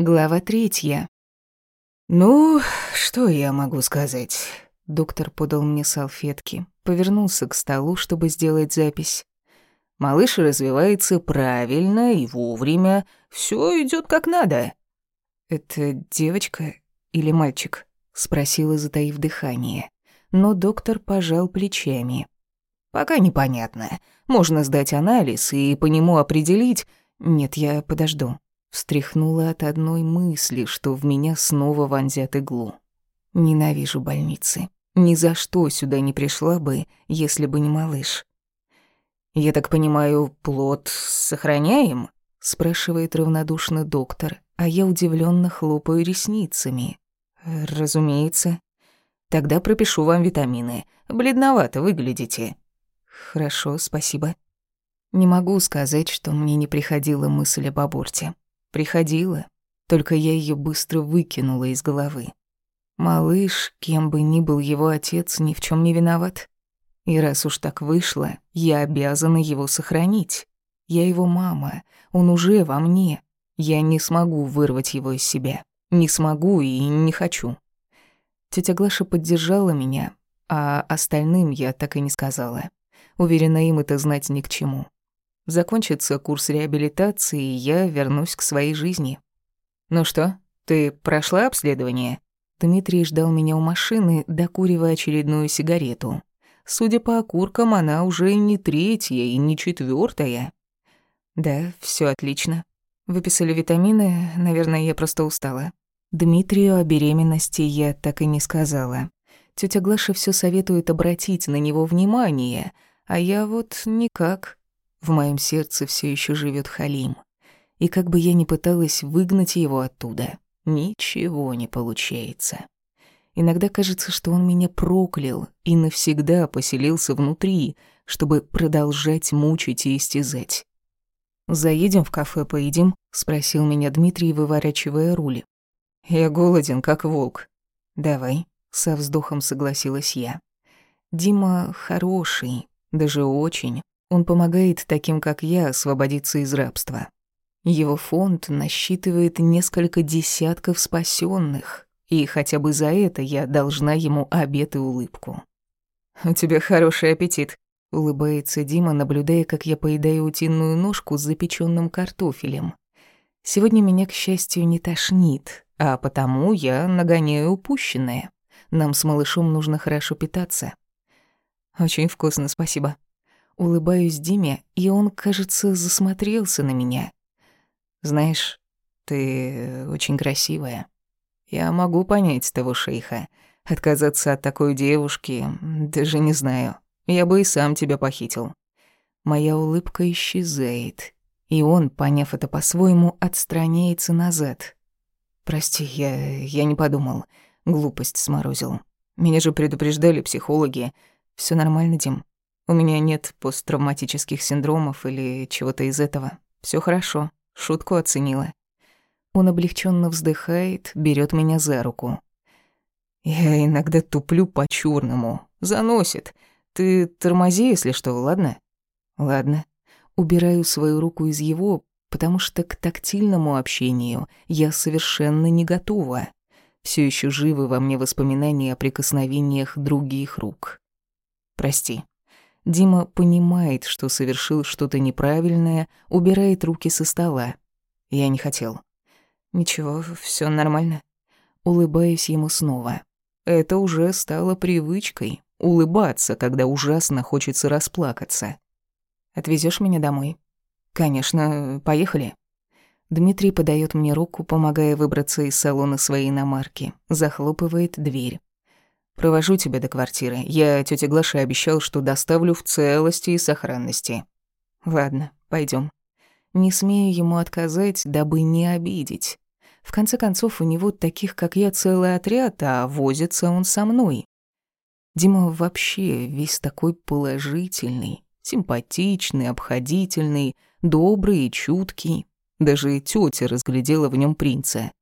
Глава третья. «Ну, что я могу сказать?» Доктор подал мне салфетки, повернулся к столу, чтобы сделать запись. «Малыш развивается правильно и вовремя. Все идет как надо». «Это девочка или мальчик?» — спросила, затаив дыхание. Но доктор пожал плечами. «Пока непонятно. Можно сдать анализ и по нему определить...» «Нет, я подожду. Встряхнула от одной мысли, что в меня снова вонзят иглу. Ненавижу больницы. Ни за что сюда не пришла бы, если бы не малыш. «Я так понимаю, плод сохраняем?» — спрашивает равнодушно доктор, а я удивленно хлопаю ресницами. «Разумеется. Тогда пропишу вам витамины. Бледновато выглядите». «Хорошо, спасибо». Не могу сказать, что мне не приходила мысль об аборте. Приходила, только я ее быстро выкинула из головы. Малыш, кем бы ни был его отец, ни в чем не виноват. И раз уж так вышло, я обязана его сохранить. Я его мама, он уже во мне. Я не смогу вырвать его из себя. Не смогу и не хочу. Тетя Глаша поддержала меня, а остальным я так и не сказала. Уверена, им это знать ни к чему. Закончится курс реабилитации, и я вернусь к своей жизни. Ну что, ты прошла обследование? Дмитрий ждал меня у машины, докуривая очередную сигарету. Судя по окуркам, она уже не третья и не четвертая. Да, все отлично. Выписали витамины, наверное, я просто устала. Дмитрию о беременности я так и не сказала. Тетя Глаша все советует обратить на него внимание, а я вот никак. В моем сердце все еще живет Халим. И как бы я ни пыталась выгнать его оттуда, ничего не получается. Иногда кажется, что он меня проклял и навсегда поселился внутри, чтобы продолжать мучить и истязать. «Заедем в кафе, поедим?» — спросил меня Дмитрий, выворачивая руль. «Я голоден, как волк». «Давай», — со вздохом согласилась я. «Дима хороший, даже очень. Он помогает таким, как я, освободиться из рабства. Его фонд насчитывает несколько десятков спасенных, и хотя бы за это я должна ему обет и улыбку. «У тебя хороший аппетит», — улыбается Дима, наблюдая, как я поедаю утиную ножку с запеченным картофелем. Сегодня меня, к счастью, не тошнит, а потому я нагоняю упущенное. Нам с малышом нужно хорошо питаться. Очень вкусно, спасибо. Улыбаюсь Диме, и он, кажется, засмотрелся на меня. «Знаешь, ты очень красивая. Я могу понять того шейха. Отказаться от такой девушки, даже не знаю. Я бы и сам тебя похитил». Моя улыбка исчезает, и он, поняв это по-своему, отстраняется назад. «Прости, я, я не подумал. Глупость сморозил. Меня же предупреждали психологи. Все нормально, Дим?» У меня нет посттравматических синдромов или чего-то из этого. Все хорошо. Шутку оценила. Он облегченно вздыхает, берет меня за руку. Я иногда туплю по черному Заносит. Ты тормози, если что, ладно? Ладно. Убираю свою руку из его, потому что к тактильному общению я совершенно не готова. Все еще живы во мне воспоминания о прикосновениях других рук. Прости. Дима понимает, что совершил что-то неправильное, убирает руки со стола. Я не хотел. Ничего, все нормально. Улыбаюсь ему снова. Это уже стало привычкой — улыбаться, когда ужасно хочется расплакаться. Отвезешь меня домой? Конечно, поехали. Дмитрий подает мне руку, помогая выбраться из салона своей иномарки, захлопывает дверь. Провожу тебя до квартиры. Я тете Глаше обещал, что доставлю в целости и сохранности. Ладно, пойдем. Не смею ему отказать, дабы не обидеть. В конце концов, у него таких, как я, целый отряд, а возится он со мной. Дима вообще весь такой положительный, симпатичный, обходительный, добрый и чуткий. Даже тетя разглядела в нем принца.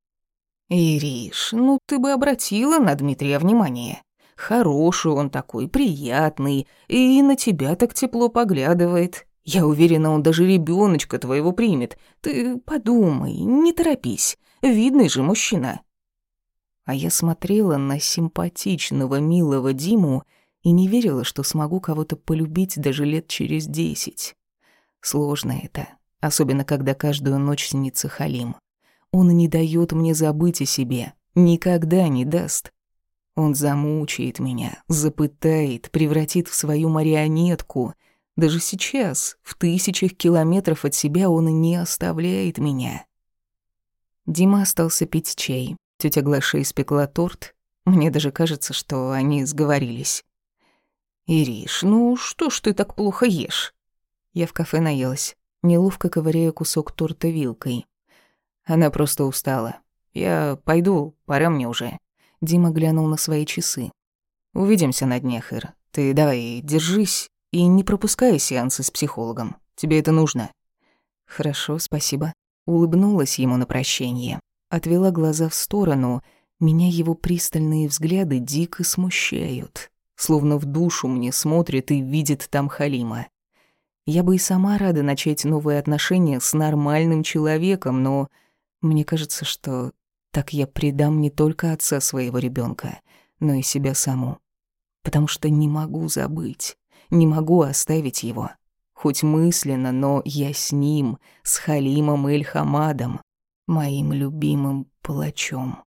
«Ириш, ну ты бы обратила на Дмитрия внимание. Хороший он такой, приятный, и на тебя так тепло поглядывает. Я уверена, он даже ребеночка твоего примет. Ты подумай, не торопись. Видный же мужчина. А я смотрела на симпатичного, милого Диму и не верила, что смогу кого-то полюбить даже лет через десять. Сложно это, особенно когда каждую ночь снится Халим. Он не дает мне забыть о себе, никогда не даст. Он замучает меня, запытает, превратит в свою марионетку. Даже сейчас, в тысячах километров от себя, он не оставляет меня. Дима остался пить чай. Тетя Глаша испекла торт. Мне даже кажется, что они сговорились. «Ириш, ну что ж ты так плохо ешь?» Я в кафе наелась, неловко ковыряя кусок торта вилкой. Она просто устала. «Я пойду, пора мне уже». Дима глянул на свои часы. «Увидимся на днях, Ир. Ты давай, держись и не пропускай сеансы с психологом. Тебе это нужно». «Хорошо, спасибо». Улыбнулась ему на прощение. Отвела глаза в сторону. Меня его пристальные взгляды дико смущают. Словно в душу мне смотрит и видит там Халима. Я бы и сама рада начать новые отношения с нормальным человеком, но мне кажется, что так я предам не только отца своего ребенка, но и себя саму. Потому что не могу забыть, не могу оставить его. Хоть мысленно, но я с ним, с Халимом Эль-Хамадом, моим любимым палачом.